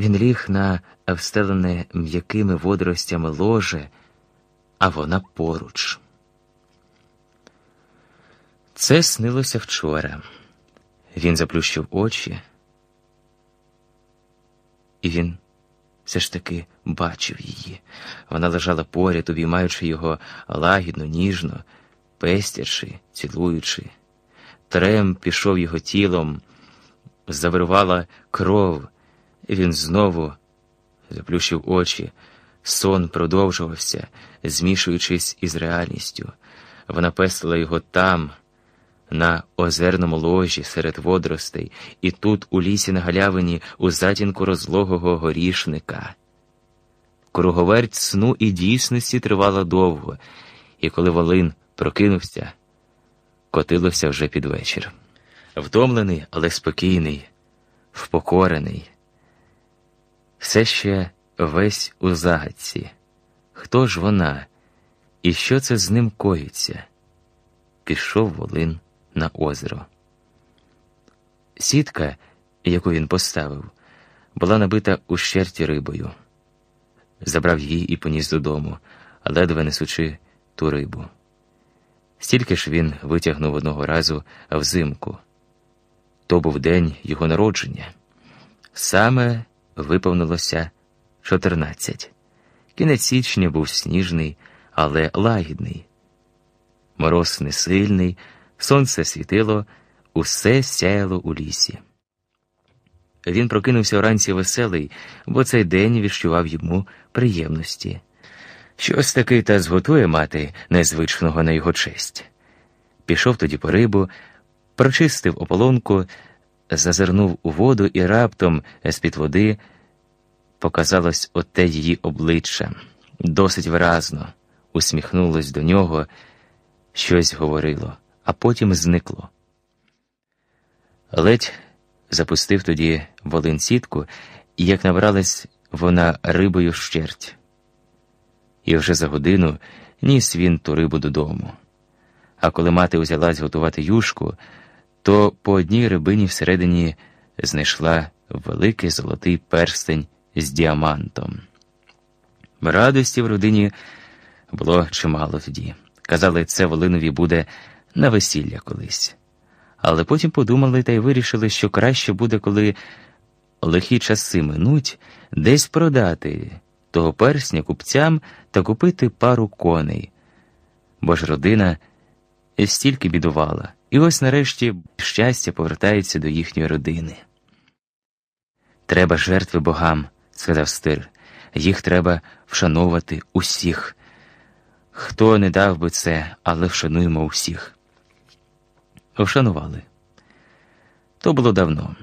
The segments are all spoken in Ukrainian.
Він ліг на встелене м'якими водоростями ложе, а вона поруч. Це снилося вчора. Він заплющив очі, і він все ж таки бачив її. Вона лежала поряд, обіймаючи його лагідно, ніжно, пестячи, цілуючи. Трем пішов його тілом, завирвала кров, він знову заплющив очі. Сон продовжувався, змішуючись із реальністю. Вона пестила його там на озерному ложі серед водоростей, і тут, у лісі на галявині, у затінку розлогого горішника. Круговерть сну і дійсності тривала довго, і коли Волин прокинувся, котилося вже під вечір. Втомлений, але спокійний, впокорений, все ще весь у загадці. Хто ж вона, і що це з ним коїться? Пішов Волин на озеро. Сітка, яку він поставив, була набита ущерті рибою. Забрав її і поніс додому, ледве несучи ту рибу. Стільки ж він витягнув одного разу взимку. То був день його народження. Саме виповнилося чотирнадцять. Кінець січня був сніжний, але лагідний. Мороз не сильний, Сонце світило, усе сяяло у лісі. Він прокинувся вранці веселий, бо цей день відчував йому приємності. Щось таки та зготує мати незвичного на його честь. Пішов тоді по рибу, прочистив ополонку, зазирнув у воду і раптом з-під води показалось оте її обличчя досить виразно, усміхнулось до нього, щось говорило а потім зникло. Ледь запустив тоді волин сітку, і як набралась вона рибою щерть. І вже за годину ніс він ту рибу додому. А коли мати узялась готувати юшку, то по одній рибині всередині знайшла великий золотий перстень з діамантом. Радості в родині було чимало тоді. Казали, це Волинові буде на весілля колись. Але потім подумали та й вирішили, що краще буде, коли лихі часи минуть, десь продати того персня купцям та купити пару коней. Бо ж родина стільки бідувала, і ось нарешті щастя повертається до їхньої родини. Треба жертви богам, сказав стир. Їх треба вшановувати усіх. Хто не дав би це, але вшануємо усіх вшанували. То було давно.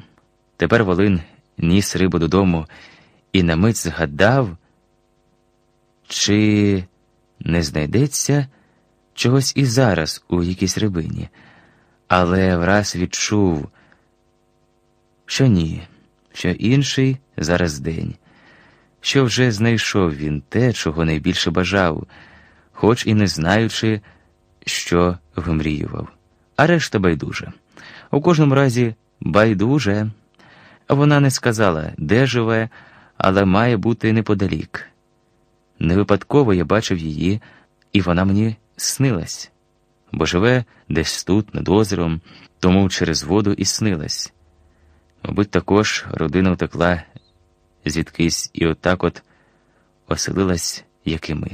Тепер Волин ніс рибу додому і на мить згадав, чи не знайдеться чогось і зараз у якійсь рибині, але враз відчув, що ні, що інший зараз день, що вже знайшов він те, чого найбільше бажав, хоч і не знаючи, що вимріював а решта байдуже. У кожному разі, байдуже. Вона не сказала, де живе, але має бути неподалік. Не випадково я бачив її, і вона мені снилась, бо живе десь тут, над озером, тому через воду і снилась. Мабуть, також родина втекла звідкись і отак от оселилась, як і ми.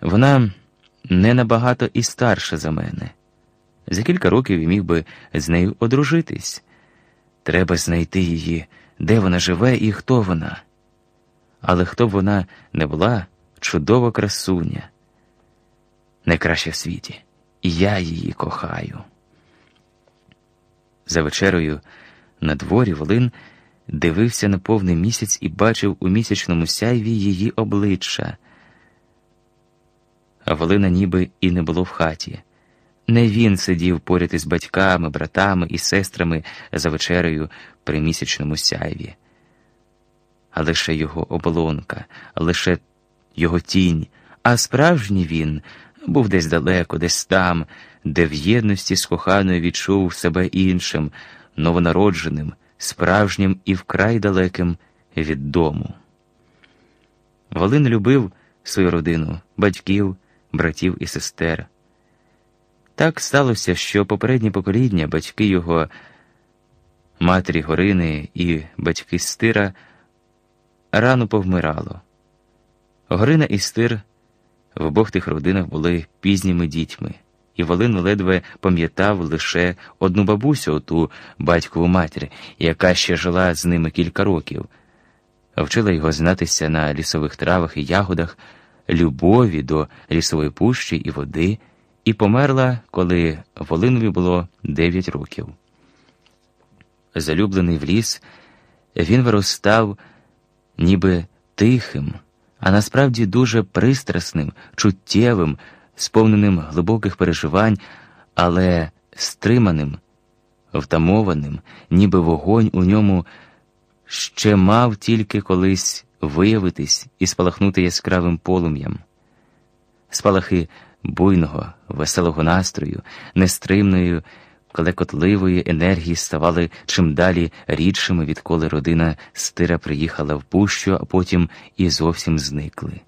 Вона не набагато і старша за мене. За кілька років і міг би з нею одружитись. Треба знайти її, де вона живе і хто вона. Але хто б вона не була, чудова красуня, найкраща в світі, і я її кохаю. За вечерою на дворі Волин дивився на повний місяць і бачив у місячному сяйві її обличчя. А Волина ніби і не було в хаті. Не він сидів поряд із батьками, братами і сестрами за вечерею при місячному сяйві, а лише його оболонка, лише його тінь, а справжній він був десь далеко, десь там, де в єдності з коханою відчув себе іншим, новонародженим, справжнім і вкрай далеким від дому. Волин любив свою родину, батьків, братів і сестер. Так сталося, що попереднє покоління, батьки його, матері Горини і батьки Стира рано повмирало. Горина і Стир в обох тих родинах були пізніми дітьми, і Волин ледве пам'ятав лише одну бабусю, оту батькову матір, яка ще жила з ними кілька років, вчила його знатися на лісових травах і ягодах, любові до лісової пущі і води, і померла, коли Волинові було дев'ять років. Залюблений в ліс, він виростав ніби тихим а насправді дуже пристрасним, чуттєвим, сповненим глибоких переживань, але стриманим, втамованим, ніби вогонь у ньому ще мав тільки колись виявитись і спалахнути яскравим полум'ям. Спалахи буйного, веселого настрою, нестримної, клекотливої енергії ставали чим далі рідшими, відколи родина стира приїхала в пущу, а потім і зовсім зникли.